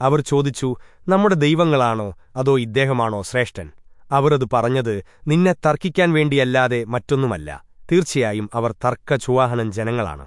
അവർ ചോദിച്ചു നമ്മുടെ ദൈവങ്ങളാണോ? അതോ ഇദ്ദേഹമാണോ ശ്രേഷ്ഠൻ? അവർ അത് പറഞ്ഞത് നിന്നെ തർക്കിക്കാൻ വേണ്ടിയല്ലാതെ മറ്റൊന്നുമല്ല. തീർച്ചയായും അവർ തർക്കചുവാഹനം ജനങ്ങളാണ്.